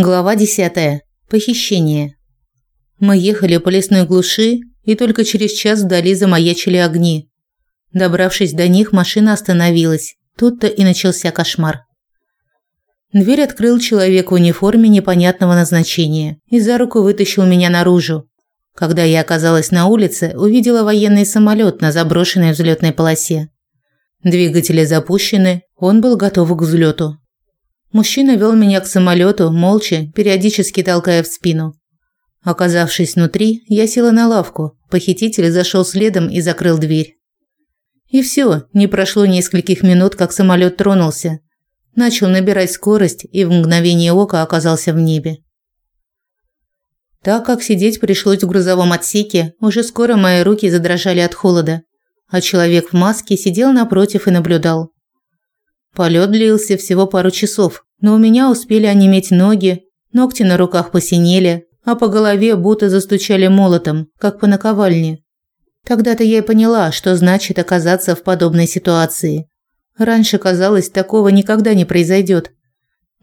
Глава 10. Похищение. Мы ехали по лесной глуши, и только через час вдали замаячили огни. Добравшись до них, машина остановилась. Тут-то и начался кошмар. Дверь открыл человек в униформе непонятного назначения и за руку вытащил меня наружу. Когда я оказалась на улице, увидела военный самолет на заброшенной взлетной полосе. Двигатели запущены, он был готов к взлету. Мужчина вел меня к самолету, молча, периодически толкая в спину. Оказавшись внутри, я села на лавку. Похититель зашел следом и закрыл дверь. И все, не прошло нескольких минут, как самолет тронулся. Начал набирать скорость и в мгновение ока оказался в небе. Так как сидеть пришлось в грузовом отсеке, уже скоро мои руки задрожали от холода, а человек в маске сидел напротив и наблюдал. Полет длился всего пару часов, но у меня успели онеметь ноги, ногти на руках посинели, а по голове будто застучали молотом, как по наковальне. Тогда-то я и поняла, что значит оказаться в подобной ситуации. Раньше казалось, такого никогда не произойдет.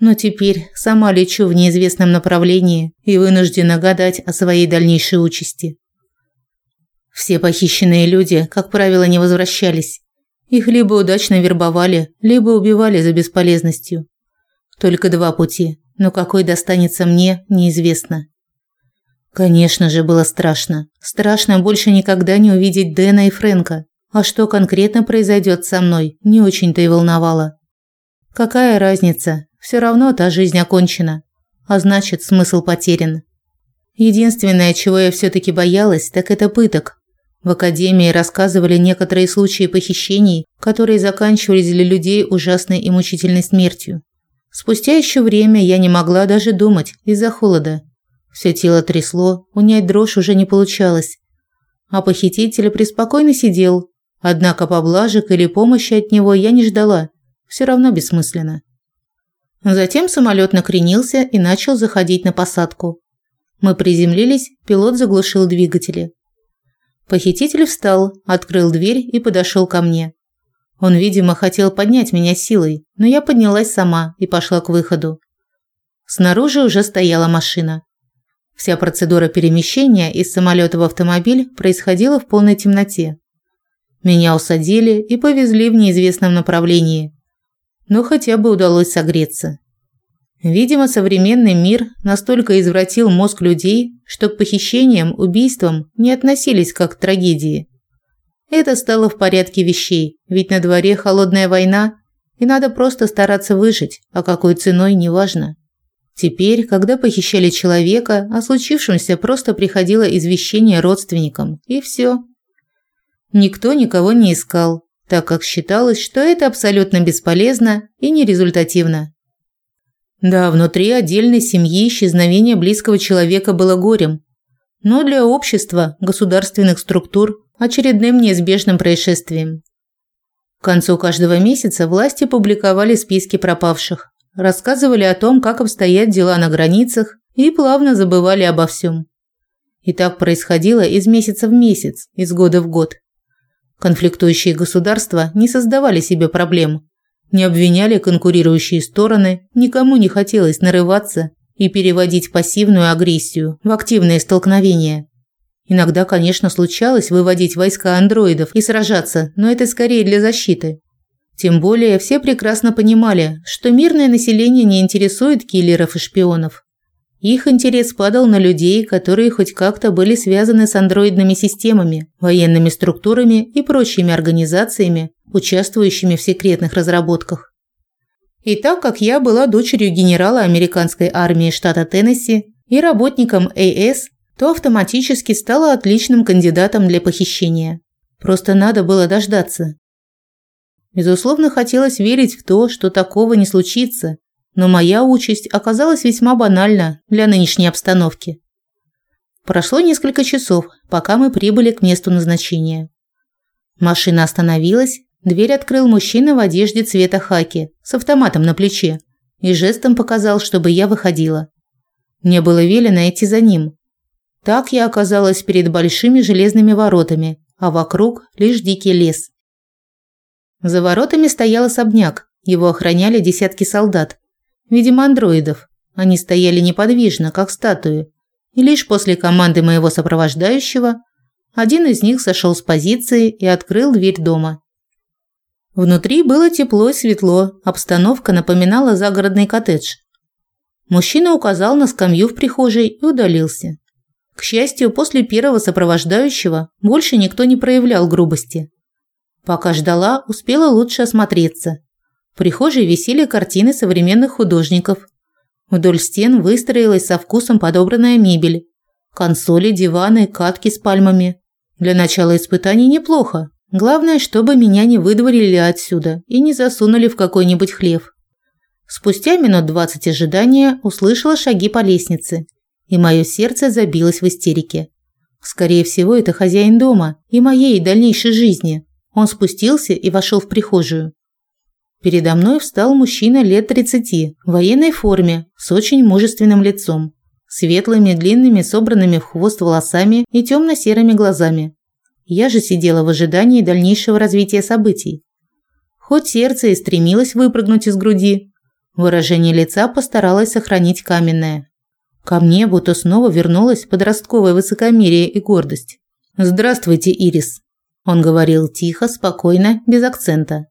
Но теперь сама лечу в неизвестном направлении и вынуждена гадать о своей дальнейшей участи. Все похищенные люди, как правило, не возвращались. Их либо удачно вербовали, либо убивали за бесполезностью. Только два пути, но какой достанется мне, неизвестно. Конечно же, было страшно. Страшно больше никогда не увидеть Дэна и Фрэнка. А что конкретно произойдет со мной, не очень-то и волновало. Какая разница? Все равно та жизнь окончена. А значит, смысл потерян. Единственное, чего я все таки боялась, так это пыток, в академии рассказывали некоторые случаи похищений, которые заканчивались для людей ужасной и мучительной смертью. Спустя еще время я не могла даже думать из-за холода. Все тело трясло, унять дрожь уже не получалось. А похититель преспокойно сидел, однако поблажек или помощи от него я не ждала. Все равно бессмысленно. Затем самолет накренился и начал заходить на посадку. Мы приземлились, пилот заглушил двигатели. Похититель встал, открыл дверь и подошел ко мне. Он, видимо, хотел поднять меня силой, но я поднялась сама и пошла к выходу. Снаружи уже стояла машина. Вся процедура перемещения из самолета в автомобиль происходила в полной темноте. Меня усадили и повезли в неизвестном направлении. Но хотя бы удалось согреться. Видимо, современный мир настолько извратил мозг людей, что к похищениям, убийствам не относились как к трагедии. Это стало в порядке вещей, ведь на дворе холодная война, и надо просто стараться выжить, а какой ценой неважно. Теперь, когда похищали человека, о случившемся просто приходило извещение родственникам, и все. Никто никого не искал, так как считалось, что это абсолютно бесполезно и нерезультативно. Да, внутри отдельной семьи исчезновение близкого человека было горем, но для общества, государственных структур очередным неизбежным происшествием. К концу каждого месяца власти публиковали списки пропавших, рассказывали о том, как обстоят дела на границах и плавно забывали обо всем. И так происходило из месяца в месяц, из года в год. Конфликтующие государства не создавали себе проблем, не обвиняли конкурирующие стороны, никому не хотелось нарываться и переводить пассивную агрессию в активные столкновения. Иногда, конечно, случалось выводить войска андроидов и сражаться, но это скорее для защиты. Тем более все прекрасно понимали, что мирное население не интересует киллеров и шпионов. Их интерес падал на людей, которые хоть как-то были связаны с андроидными системами, военными структурами и прочими организациями, участвующими в секретных разработках. И так как я была дочерью генерала американской армии штата Теннесси и работником АС, то автоматически стала отличным кандидатом для похищения. Просто надо было дождаться. Безусловно, хотелось верить в то, что такого не случится, но моя участь оказалась весьма банальна для нынешней обстановки. Прошло несколько часов, пока мы прибыли к месту назначения. Машина остановилась, Дверь открыл мужчина в одежде цвета хаки, с автоматом на плече, и жестом показал, чтобы я выходила. Мне было велено идти за ним. Так я оказалась перед большими железными воротами, а вокруг лишь дикий лес. За воротами стоял особняк, его охраняли десятки солдат, видимо, андроидов, Они стояли неподвижно, как статуи, и лишь после команды моего сопровождающего один из них сошел с позиции и открыл дверь дома. Внутри было тепло и светло, обстановка напоминала загородный коттедж. Мужчина указал на скамью в прихожей и удалился. К счастью, после первого сопровождающего больше никто не проявлял грубости. Пока ждала, успела лучше осмотреться. В прихожей висели картины современных художников. Вдоль стен выстроилась со вкусом подобранная мебель. Консоли, диваны, катки с пальмами. Для начала испытаний неплохо. Главное, чтобы меня не выдворили отсюда и не засунули в какой-нибудь хлев. Спустя минут двадцать ожидания услышала шаги по лестнице, и мое сердце забилось в истерике. Скорее всего, это хозяин дома и моей дальнейшей жизни. Он спустился и вошел в прихожую. Передо мной встал мужчина лет 30 в военной форме с очень мужественным лицом, светлыми, длинными, собранными в хвост волосами и темно-серыми глазами. Я же сидела в ожидании дальнейшего развития событий. Хоть сердце и стремилось выпрыгнуть из груди, выражение лица постаралась сохранить каменное. Ко мне будто снова вернулась подростковое высокомерие и гордость. «Здравствуйте, Ирис», – он говорил тихо, спокойно, без акцента.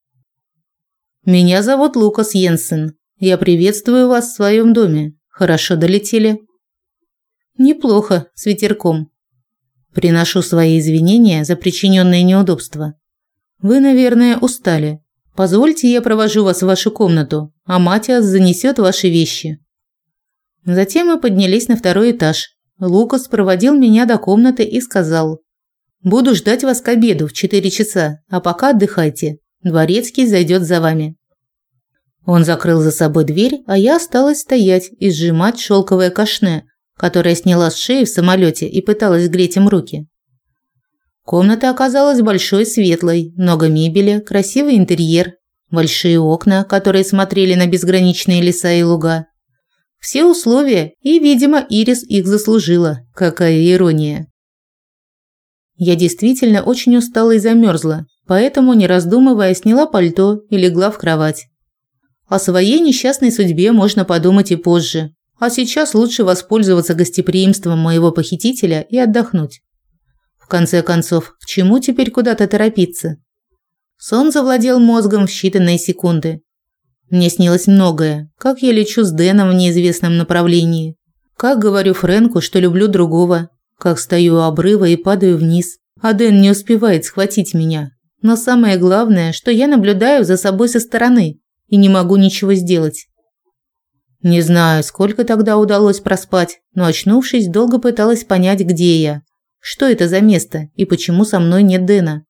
Меня зовут Лукас Йенсен. Я приветствую вас в своем доме. Хорошо долетели? Неплохо, с ветерком. Приношу свои извинения за причиненные неудобства. Вы, наверное, устали. Позвольте, я провожу вас в вашу комнату, а Матиас занесет ваши вещи. Затем мы поднялись на второй этаж. Лукас проводил меня до комнаты и сказал: "Буду ждать вас к обеду в 4 часа, а пока отдыхайте. Дворецкий зайдет за вами. Он закрыл за собой дверь, а я осталась стоять и сжимать шелковое кашне, которое сняла с шеи в самолете и пыталась греть им руки. Комната оказалась большой светлой, много мебели, красивый интерьер, большие окна, которые смотрели на безграничные леса и луга. Все условия, и, видимо, Ирис их заслужила. Какая ирония. Я действительно очень устала и замерзла, поэтому, не раздумывая, сняла пальто и легла в кровать. О своей несчастной судьбе можно подумать и позже, а сейчас лучше воспользоваться гостеприимством моего похитителя и отдохнуть. В конце концов, к чему теперь куда-то торопиться? Сон завладел мозгом в считанные секунды. Мне снилось многое, как я лечу с Дэном в неизвестном направлении, как говорю Фрэнку, что люблю другого, как стою у обрыва и падаю вниз, а Дэн не успевает схватить меня, но самое главное, что я наблюдаю за собой со стороны и не могу ничего сделать. Не знаю, сколько тогда удалось проспать, но очнувшись, долго пыталась понять, где я. Что это за место и почему со мной нет Дэна.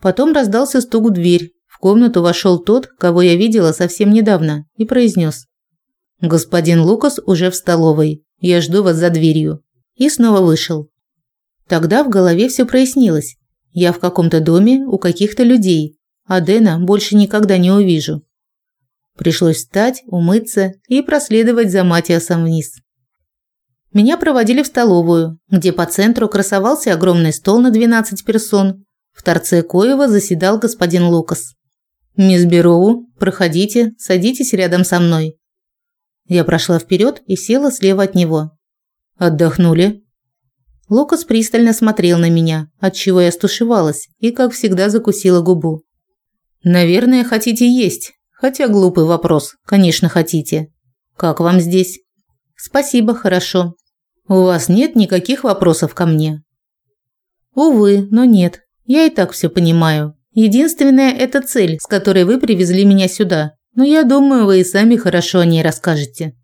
Потом раздался стук в дверь. В комнату вошел тот, кого я видела совсем недавно, и произнес: "Господин Лукас уже в столовой. Я жду вас за дверью". И снова вышел. Тогда в голове все прояснилось. Я в каком-то доме у каких-то людей, а Дэна больше никогда не увижу. Пришлось встать, умыться и проследовать за Матиасом вниз. Меня проводили в столовую, где по центру красовался огромный стол на 12 персон. В торце коего заседал господин Лукас. «Мисс Бероу, проходите, садитесь рядом со мной». Я прошла вперед и села слева от него. «Отдохнули?» Лукас пристально смотрел на меня, отчего я стушевалась и, как всегда, закусила губу. «Наверное, хотите есть. Хотя глупый вопрос. Конечно, хотите. Как вам здесь?» «Спасибо, хорошо. У вас нет никаких вопросов ко мне?» «Увы, но нет. Я и так все понимаю. Единственная – это цель, с которой вы привезли меня сюда. Но я думаю, вы и сами хорошо о ней расскажете».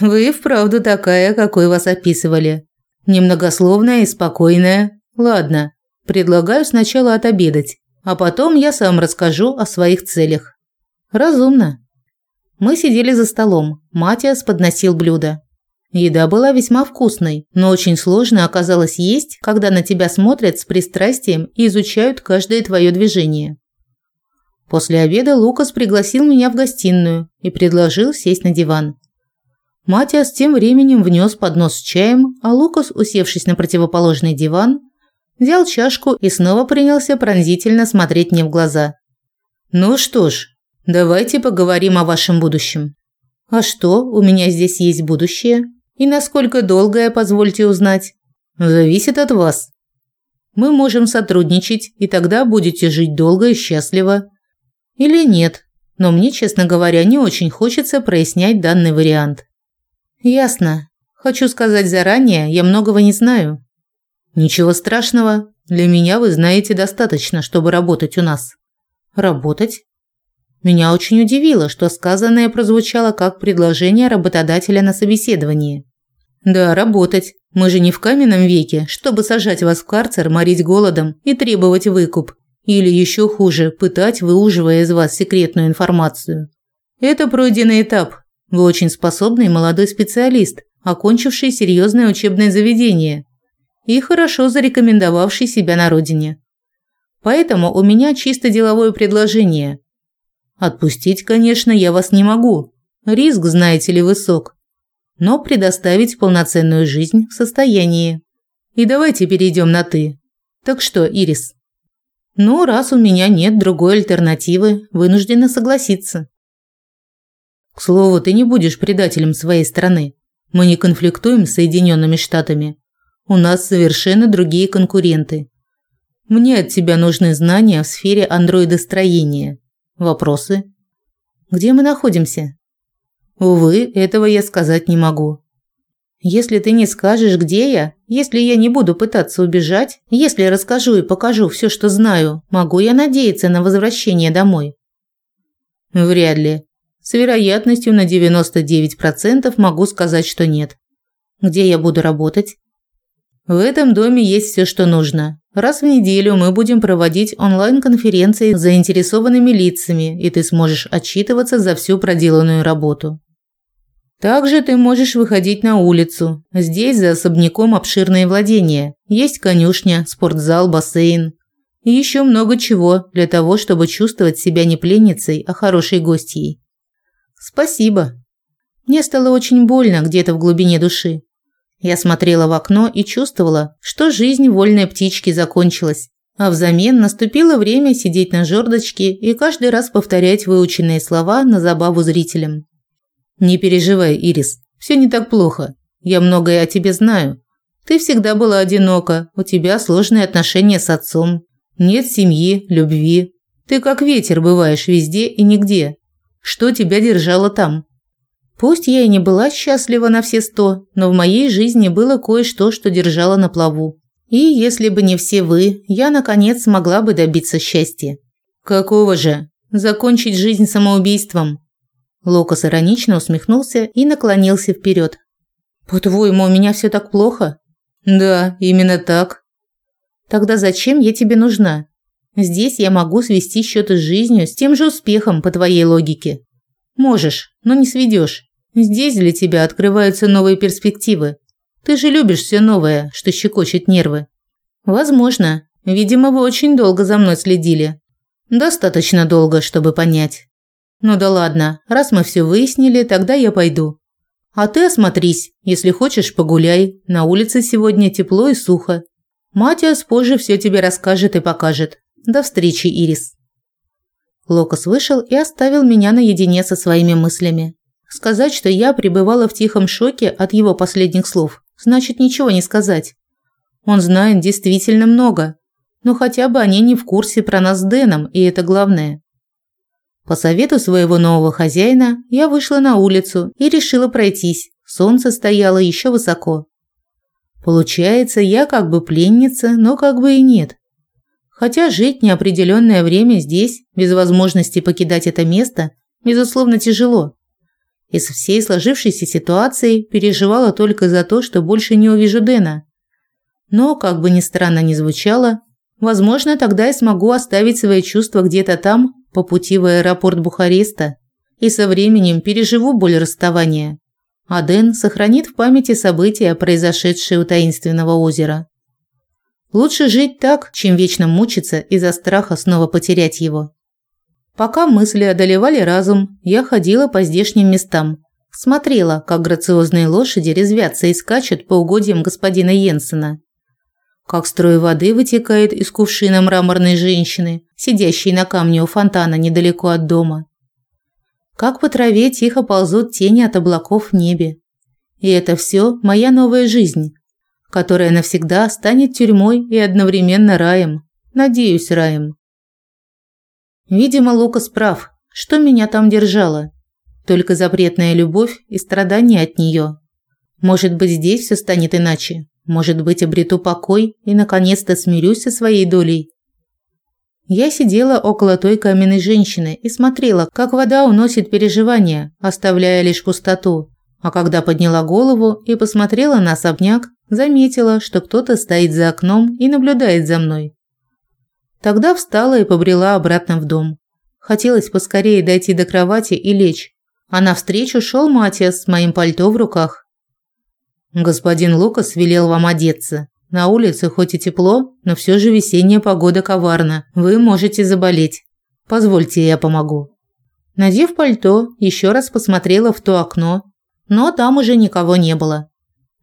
«Вы вправду такая, какой вас описывали. Немногословная и спокойная. Ладно, предлагаю сначала отобедать, а потом я сам расскажу о своих целях. Разумно. Мы сидели за столом. Матиас подносил блюда. Еда была весьма вкусной, но очень сложно оказалось есть, когда на тебя смотрят с пристрастием и изучают каждое твое движение. После обеда Лукас пригласил меня в гостиную и предложил сесть на диван. Матиас тем временем внес поднос с чаем, а Лукас, усевшись на противоположный диван, взял чашку и снова принялся пронзительно смотреть мне в глаза. «Ну что ж, давайте поговорим о вашем будущем. А что, у меня здесь есть будущее? И насколько долгое, позвольте узнать? Зависит от вас. Мы можем сотрудничать, и тогда будете жить долго и счастливо. Или нет, но мне, честно говоря, не очень хочется прояснять данный вариант. Ясно. Хочу сказать заранее, я многого не знаю. Ничего страшного. Для меня вы знаете достаточно, чтобы работать у нас. Работать? Меня очень удивило, что сказанное прозвучало как предложение работодателя на собеседовании. Да, работать. Мы же не в каменном веке, чтобы сажать вас в карцер, морить голодом и требовать выкуп. Или еще хуже, пытать, выуживая из вас секретную информацию. Это пройденный этап. Вы очень способный молодой специалист, окончивший серьезное учебное заведение и хорошо зарекомендовавший себя на родине. Поэтому у меня чисто деловое предложение. Отпустить, конечно, я вас не могу. Риск, знаете ли, высок. Но предоставить полноценную жизнь в состоянии. И давайте перейдем на «ты». Так что, Ирис? Ну, раз у меня нет другой альтернативы, вынуждена согласиться. К слову, ты не будешь предателем своей страны. Мы не конфликтуем с Соединенными Штатами. У нас совершенно другие конкуренты. Мне от тебя нужны знания в сфере андроидостроения. Вопросы? Где мы находимся? Увы, этого я сказать не могу. Если ты не скажешь, где я, если я не буду пытаться убежать, если расскажу и покажу все, что знаю, могу я надеяться на возвращение домой? Вряд ли. С вероятностью на 99% могу сказать, что нет. Где я буду работать? В этом доме есть все, что нужно. Раз в неделю мы будем проводить онлайн-конференции с заинтересованными лицами, и ты сможешь отчитываться за всю проделанную работу. Также ты можешь выходить на улицу. Здесь за особняком обширные владения. Есть конюшня, спортзал, бассейн. И еще много чего для того, чтобы чувствовать себя не пленницей, а хорошей гостьей. Спасибо. Мне стало очень больно где-то в глубине души. Я смотрела в окно и чувствовала, что жизнь вольной птички закончилась. А взамен наступило время сидеть на жердочке и каждый раз повторять выученные слова на забаву зрителям. Не переживай, Ирис, все не так плохо. Я многое о тебе знаю. Ты всегда была одинока, у тебя сложные отношения с отцом. Нет семьи, любви. Ты как ветер бываешь везде и нигде. Что тебя держало там? Пусть я и не была счастлива на все сто, но в моей жизни было кое-что, что держало на плаву. И если бы не все вы, я наконец смогла бы добиться счастья. Какого же? Закончить жизнь самоубийством? Локос иронично усмехнулся и наклонился вперед. «По-твоему, у меня все так плохо?» «Да, именно так». «Тогда зачем я тебе нужна? Здесь я могу свести счеты с жизнью с тем же успехом, по твоей логике. Можешь, но не сведешь. Здесь для тебя открываются новые перспективы. Ты же любишь все новое, что щекочет нервы». «Возможно. Видимо, вы очень долго за мной следили. Достаточно долго, чтобы понять. Ну да ладно, раз мы все выяснили, тогда я пойду. А ты осмотрись, если хочешь, погуляй. На улице сегодня тепло и сухо. Матиас позже все тебе расскажет и покажет. До встречи, Ирис. Локос вышел и оставил меня наедине со своими мыслями. Сказать, что я пребывала в тихом шоке от его последних слов, значит ничего не сказать. Он знает действительно много, но хотя бы они не в курсе про нас с Дэном, и это главное. По совету своего нового хозяина я вышла на улицу и решила пройтись. Солнце стояло еще высоко. Получается, я как бы пленница, но как бы и нет. Хотя жить неопределенное время здесь, без возможности покидать это место, безусловно, тяжело. Из всей сложившейся ситуации переживала только за то, что больше не увижу Дэна. Но, как бы ни странно ни звучало, возможно, тогда я смогу оставить свои чувства где-то там, по пути в аэропорт Бухареста и со временем переживу боль расставания. А Дэн сохранит в памяти события, произошедшие у таинственного озера. Лучше жить так, чем вечно мучиться из-за страха снова потерять его. Пока мысли одолевали разум, я ходила по здешним местам, смотрела, как грациозные лошади резвятся и скачут по угодьям господина Йенсена как строй воды вытекает из кувшина мраморной женщины, сидящей на камне у фонтана недалеко от дома. как по траве тихо ползут тени от облаков в небе. И это все моя новая жизнь, которая навсегда станет тюрьмой и одновременно раем. Надеюсь, раем. Видимо, Лукас прав. Что меня там держало? Только запретная любовь и страдания от нее. Может быть, здесь все станет иначе. Может быть, обрету покой и наконец-то смирюсь со своей долей. Я сидела около той каменной женщины и смотрела, как вода уносит переживания, оставляя лишь пустоту. А когда подняла голову и посмотрела на особняк, заметила, что кто-то стоит за окном и наблюдает за мной. Тогда встала и побрела обратно в дом. Хотелось поскорее дойти до кровати и лечь, а навстречу шел Матиас с моим пальто в руках. «Господин Лукас велел вам одеться. На улице хоть и тепло, но все же весенняя погода коварна. Вы можете заболеть. Позвольте, я помогу». Надев пальто, еще раз посмотрела в то окно, но там уже никого не было.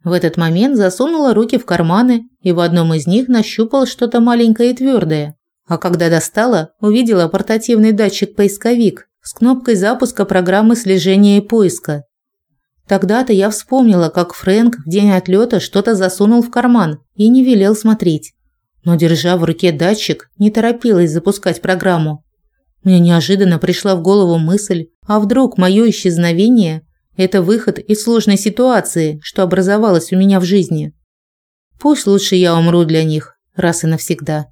В этот момент засунула руки в карманы и в одном из них нащупала что-то маленькое и твердое. А когда достала, увидела портативный датчик-поисковик с кнопкой запуска программы слежения и поиска. Тогда-то я вспомнила, как Фрэнк в день отлета что-то засунул в карман и не велел смотреть. Но, держа в руке датчик, не торопилась запускать программу. Мне неожиданно пришла в голову мысль, а вдруг мое исчезновение – это выход из сложной ситуации, что образовалась у меня в жизни. Пусть лучше я умру для них, раз и навсегда.